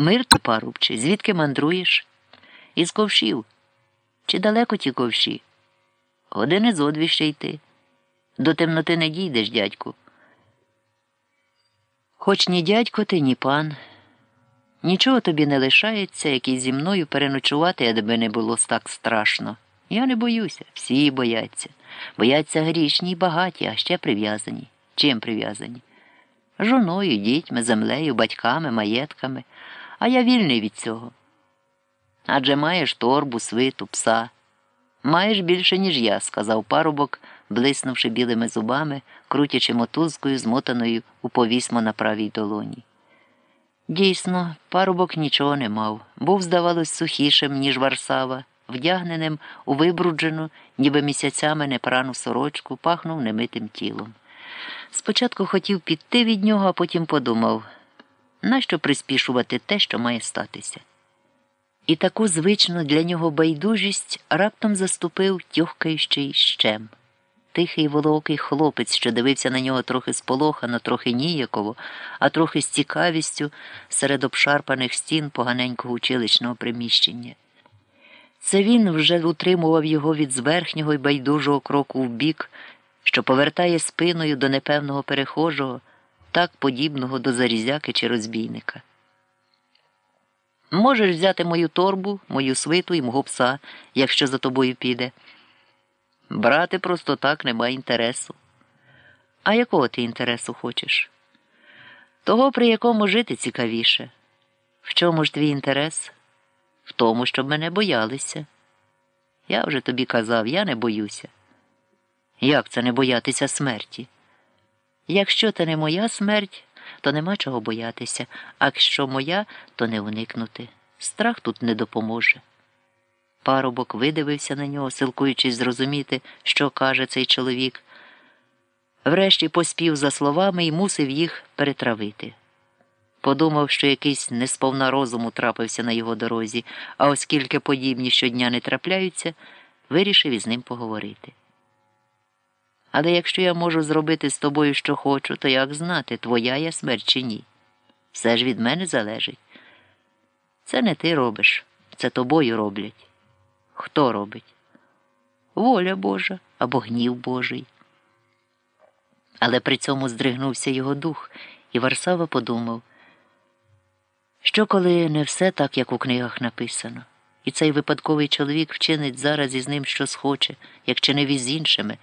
Мир ти, парубче, звідки мандруєш? Із ковшів. Чи далеко ті ковші? Години зо дві ще йти. До темноти не дійдеш, дядьку. Хоч ні дядько ти, ні пан. Нічого тобі не лишається, як і зі мною переночувати, аби не було так страшно. Я не боюся, всі бояться. Бояться грішні й багаті, а ще прив'язані. Чим прив'язані? Жоною, дітьми, землею, батьками, маєтками, а я вільний від цього. Адже маєш торбу, свиту, пса. Маєш більше, ніж я, сказав парубок, блиснувши білими зубами, крутячи мотузкою, змотаною у повісмо на правій долоні. Дійсно, парубок нічого не мав, був, здавалось, сухішим, ніж Варсава, вдягненим у вибруджену, ніби місяцями непрану сорочку, пахнув немитим тілом. Спочатку хотів піти від нього, а потім подумав, нащо приспішувати те, що має статися. І таку звичну для нього байдужість раптом заступив тьохкаючий щем. Тихий волокий хлопець, що дивився на нього трохи сполохано, трохи ніяково, а трохи з цікавістю серед обшарпаних стін поганенького училищного приміщення. Це він вже утримував його від зверхнього й байдужого кроку в бік, що повертає спиною до непевного перехожого, так подібного до зарізяки чи розбійника. Можеш взяти мою торбу, мою свиту і мого пса, якщо за тобою піде. Брати просто так нема інтересу. А якого ти інтересу хочеш? Того, при якому жити цікавіше. В чому ж твій інтерес? В тому, щоб мене боялися. Я вже тобі казав, я не боюся. Як це не боятися смерті? Якщо це не моя смерть, то нема чого боятися, а якщо моя, то не уникнути. Страх тут не допоможе. Парубок видивився на нього, силкуючись зрозуміти, що каже цей чоловік. Врешті поспів за словами і мусив їх перетравити. Подумав, що якийсь несповна розуму трапився на його дорозі, а оскільки подібні щодня не трапляються, вирішив із ним поговорити. Але якщо я можу зробити з тобою, що хочу, то як знати, твоя я смерть чи ні? Все ж від мене залежить. Це не ти робиш, це тобою роблять. Хто робить? Воля Божа або гнів Божий. Але при цьому здригнувся його дух, і Варсава подумав, що коли не все так, як у книгах написано, і цей випадковий чоловік вчинить зараз із ним що схоче, як чинив із іншими,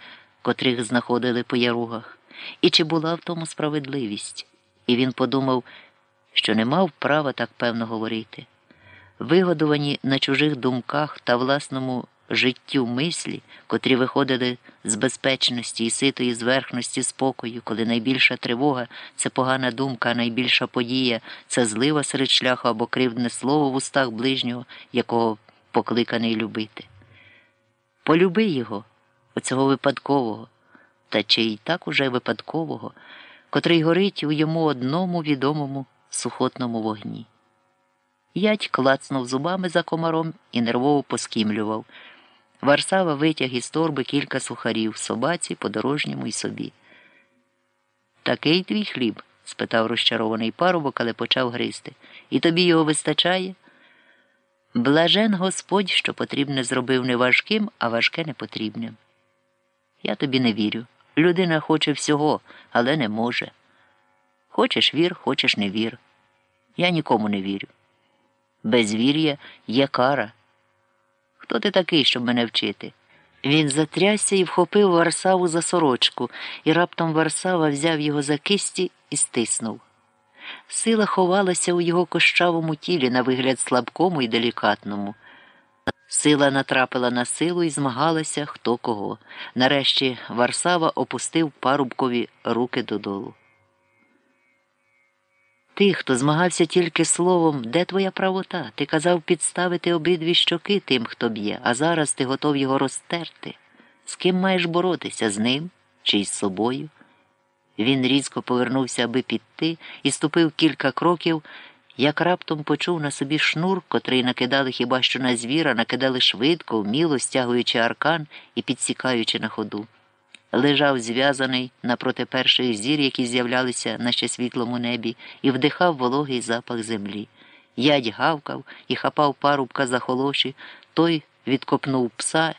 котрих знаходили по яругах, і чи була в тому справедливість, і він подумав, що не мав права так певно говорити. Вигодовані на чужих думках та власному життю мислі, котрі виходили з безпечності і ситої зверхності спокою, коли найбільша тривога це погана думка, а найбільша подія це злива серед шляху або кривдне слово в устах ближнього, якого покликаний любити. Полюби його, оцього випадкового, та чи й так уже випадкового, котрий горить у йому одному відомому сухотному вогні. Ять клацнув зубами за комаром і нервово поскімлював. Варсава витяг із торби кілька сухарів собаці, подорожньому й собі. Такий твій хліб? спитав розчарований парубок, але почав гризти. І тобі його вистачає? Блажен Господь, що потрібне зробив не важким, а важке непотрібним. Я тобі не вірю. Людина хоче всього, але не може. Хочеш вір, хочеш не вір. Я нікому не вірю безвір'я є кара. Хто ти такий, щоб мене вчити? Він затрясся і вхопив Варсаву за сорочку, і раптом Варсава взяв його за кисті і стиснув. Сила ховалася у його кощавому тілі на вигляд слабкому і делікатному. Сила натрапила на силу і змагалася хто кого. Нарешті Варсава опустив парубкові руки додолу. Ти, хто змагався тільки словом, де твоя правота? Ти казав підставити обидві щоки тим, хто б'є, а зараз ти готов його розтерти. З ким маєш боротися? З ним чи із собою? Він різко повернувся, аби піти, і ступив кілька кроків, як раптом почув на собі шнур, котрий накидали хіба що на звіра, накидали швидко, вміло стягуючи аркан і підсікаючи на ходу лежав зв'язаний напроти перших зір, які з'являлися на ще світлому небі, і вдихав вологий запах землі. Ядь гавкав і хапав парубка за холоші, той відкопнув пса